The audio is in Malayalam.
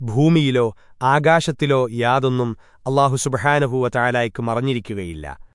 ഭൂമിയിലോ ആകാശത്തിലോ യാതൊന്നും അള്ളാഹു സുബഹാനഹൂവ ചായാലായ്ക്ക് മറഞ്ഞിരിക്കുകയില്ല.